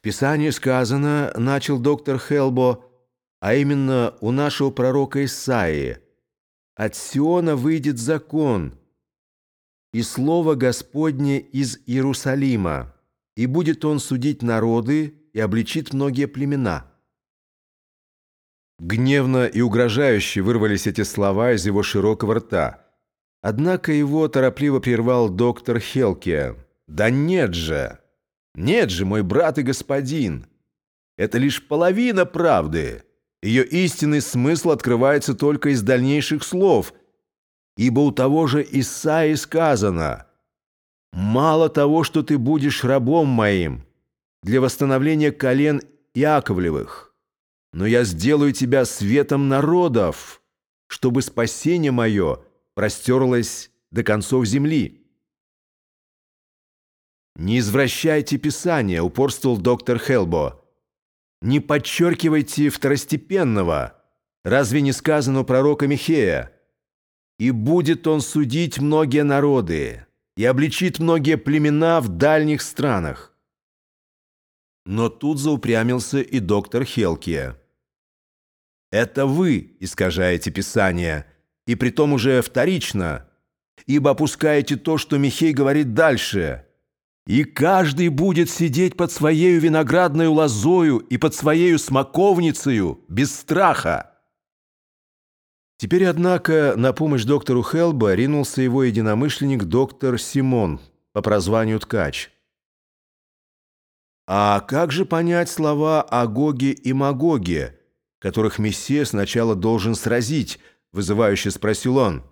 В Писании сказано, начал доктор Хелбо, а именно у нашего пророка Исаии, «От Сиона выйдет закон, и слово Господне из Иерусалима, и будет он судить народы и обличит многие племена». Гневно и угрожающе вырвались эти слова из его широкого рта. Однако его торопливо прервал доктор Хелкия. «Да нет же! Нет же, мой брат и господин! Это лишь половина правды!» Ее истинный смысл открывается только из дальнейших слов, ибо у того же Исаи сказано «Мало того, что ты будешь рабом моим для восстановления колен Яковлевых, но я сделаю тебя светом народов, чтобы спасение мое простерлось до концов земли». «Не извращайте Писание», — упорствовал доктор Хелбо. Не подчеркивайте второстепенного. Разве не сказано пророка Михея? «И будет он судить многие народы, и обличит многие племена в дальних странах». Но тут заупрямился и доктор Хелкия. «Это вы искажаете Писание, и притом уже вторично, ибо опускаете то, что Михей говорит дальше» и каждый будет сидеть под своею виноградной лозою и под своею смоковницею без страха. Теперь, однако, на помощь доктору Хелба ринулся его единомышленник доктор Симон по прозванию Ткач. А как же понять слова о Гоге и Магоге, которых Мессия сначала должен сразить, вызывающе спросил он.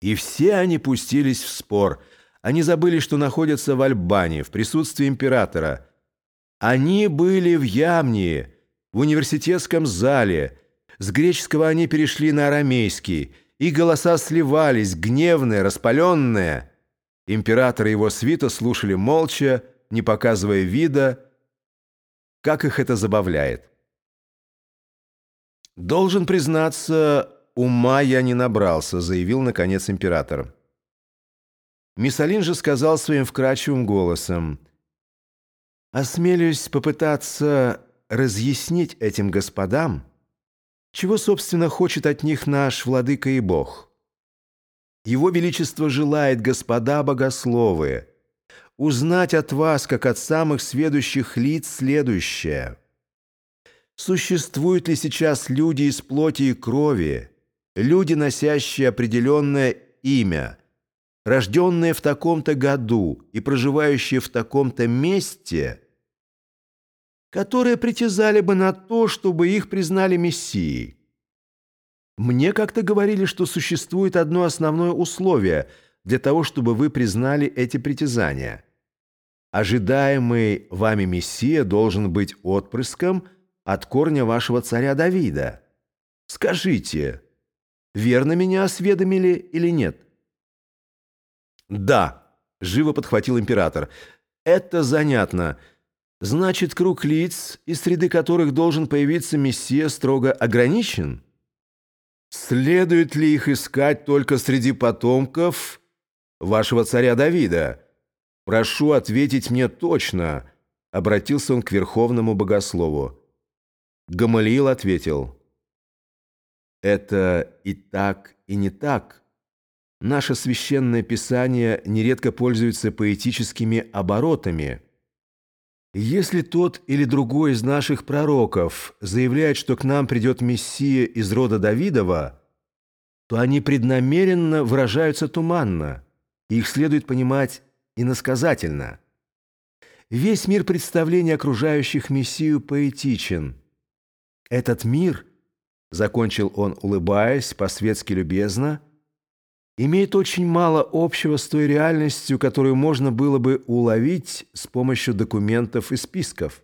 И все они пустились в спор – они забыли, что находятся в Альбане, в присутствии императора. Они были в Ямнии, в университетском зале. С греческого они перешли на арамейский, и голоса сливались, гневные, распаленные. Император и его свита слушали молча, не показывая вида, как их это забавляет. «Должен признаться, ума я не набрался», — заявил, наконец, император. Миссалин же сказал своим вкрадчивым голосом, «Осмелюсь попытаться разъяснить этим господам, чего, собственно, хочет от них наш владыка и бог. Его Величество желает, господа богословы, узнать от вас, как от самых сведущих лиц, следующее. Существуют ли сейчас люди из плоти и крови, люди, носящие определенное имя – рожденные в таком-то году и проживающие в таком-то месте, которые притязали бы на то, чтобы их признали мессией. Мне как-то говорили, что существует одно основное условие для того, чтобы вы признали эти притязания. Ожидаемый вами мессия должен быть отпрыском от корня вашего царя Давида. Скажите, верно меня осведомили или нет? «Да», — живо подхватил император, — «это занятно. Значит, круг лиц, из среды которых должен появиться мессия, строго ограничен? Следует ли их искать только среди потомков вашего царя Давида? Прошу ответить мне точно», — обратился он к верховному богослову. Гамалиил ответил, «Это и так, и не так». Наше священное писание нередко пользуется поэтическими оборотами. Если тот или другой из наших пророков заявляет, что к нам придет Мессия из рода Давидова, то они преднамеренно выражаются туманно, и их следует понимать иносказательно. Весь мир представления окружающих Мессию поэтичен. Этот мир, закончил он, улыбаясь, по-светски любезно, — имеет очень мало общего с той реальностью, которую можно было бы уловить с помощью документов и списков.